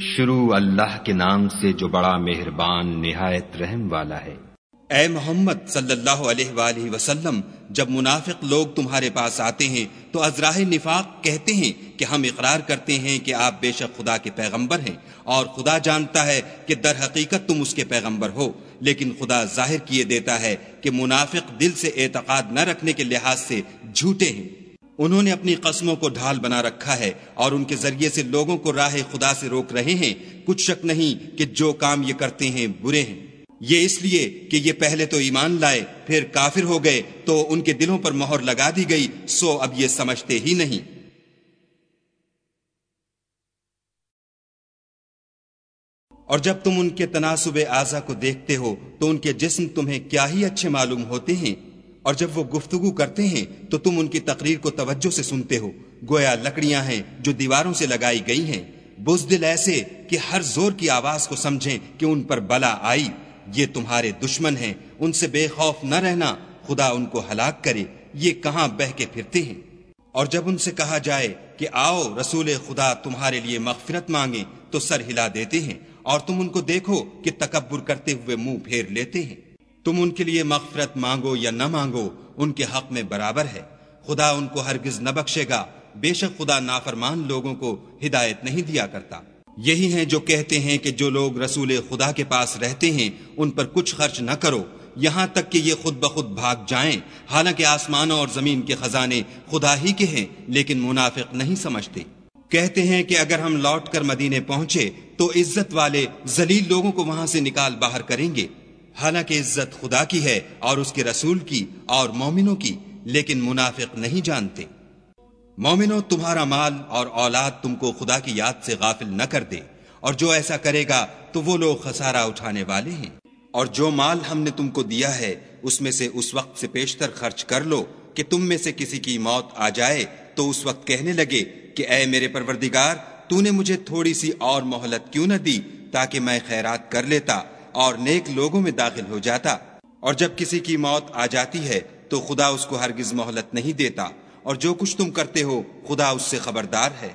شروع اللہ کے نام سے جو بڑا مہربان نہایت رحم والا ہے۔ اے محمد صلی اللہ علیہ وآلہ وسلم، جب منافق لوگ تمہارے پاس آتے ہیں، تو ازراہ نفاق کہتے ہیں کہ ہم اقرار کرتے ہیں کہ آپ بے شک خدا کے پیغمبر ہیں اور خدا جانتا ہے کہ در حقیقت تم اس کے پیغمبر ہو، لیکن خدا ظاہر کیے دیتا ہے کہ منافق دل سے اعتقاد نہ رکھنے کے لحاظ سے جھوٹے ہیں۔ انہوں نے اپنی قسموں کو ڈھال بنا رکھا ہے اور ان کے ذریعے سے لوگوں کو راہ خدا سے روک رہے ہیں۔ کچھ شک نہیں کہ جو کام یہ کرتے ہیں برے ہیں۔ یہ اس لیے کہ یہ پہلے تو ایمان لائے، پھر کافر ہو گئے، تو ان کے دلوں پر مہر لگا دی گئی، سو اب یہ سمجھتے ہی نہیں۔ اور جب تم ان کے تناسب اعضا کو دیکھتے ہو، تو ان کے جسم تمہیں کیا ہی اچھے معلوم ہوتے ہیں؟ اور جب وہ گفتگو کرتے ہیں تو تم ان کی تقریر کو توجہ سے سنتے ہو۔ گویا لکڑیاں ہیں جو دیواروں سے لگائی گئی ہیں۔ بزدل ایسے کہ ہر زور کی آواز کو سمجھیں کہ ان پر بلا آئی۔ یہ تمہارے دشمن ہیں۔ ان سے بے خوف نہ رہنا۔ خدا ان کو ہلاک کرے۔ یہ کہاں بہ کے پھرتے ہیں؟ اور جب ان سے کہا جائے کہ آؤ رسول خدا تمہارے لیے مغفرت مانگے تو سر ہلا دیتے ہیں اور تم ان کو دیکھو کہ تکبر کرتے ہوئے منہ پھیر لیتے ہیں۔ تم ان کے لیے مغفرت مانگو یا نہ مانگو، ان کے حق میں برابر ہے۔ خدا ان کو ہرگز نہ بخشے گا۔ بے شک خدا نافرمان لوگوں کو ہدایت نہیں دیا کرتا۔ یہی ہیں جو کہتے ہیں کہ جو لوگ رسول خدا کے پاس رہتے ہیں، ان پر کچھ خرچ نہ کرو۔ یہاں تک کہ یہ خود بخود بھاگ جائیں۔ حالانکہ آسمانوں اور زمین کے خزانے خدا ہی کے ہیں، لیکن منافق نہیں سمجھتے۔ کہتے ہیں کہ اگر ہم لوٹ کر مدینے پہنچے، تو عزت والے ذلیل لوگوں کو وہاں سے نکال باہر کریں گے۔ حالانکہ عزت خدا کی ہے اور اس کے رسول کی اور مومنوں کی، لیکن منافق نہیں جانتے۔ مومنوں، تمہارا مال اور اولاد تم کو خدا کی یاد سے غافل نہ کر دے۔ اور جو ایسا کرے گا تو وہ لوگ خسارہ اٹھانے والے ہیں۔ اور جو مال ہم نے تم کو دیا ہے، اس میں سے اس وقت سے پیشتر خرچ کر لو کہ تم میں سے کسی کی موت آ جائے۔ تو اس وقت کہنے لگے کہ اے میرے پروردگار، تو نے مجھے تھوڑی سی اور مہلت کیوں نہ دی تاکہ میں خیرات کر لیتا۔ اور نیک لوگوں میں داخل ہو جاتا۔ اور جب کسی کی موت آ جاتی ہے، تو خدا اس کو ہرگز مہلت نہیں دیتا۔ اور جو کچھ تم کرتے ہو، خدا اس سے خبردار ہے۔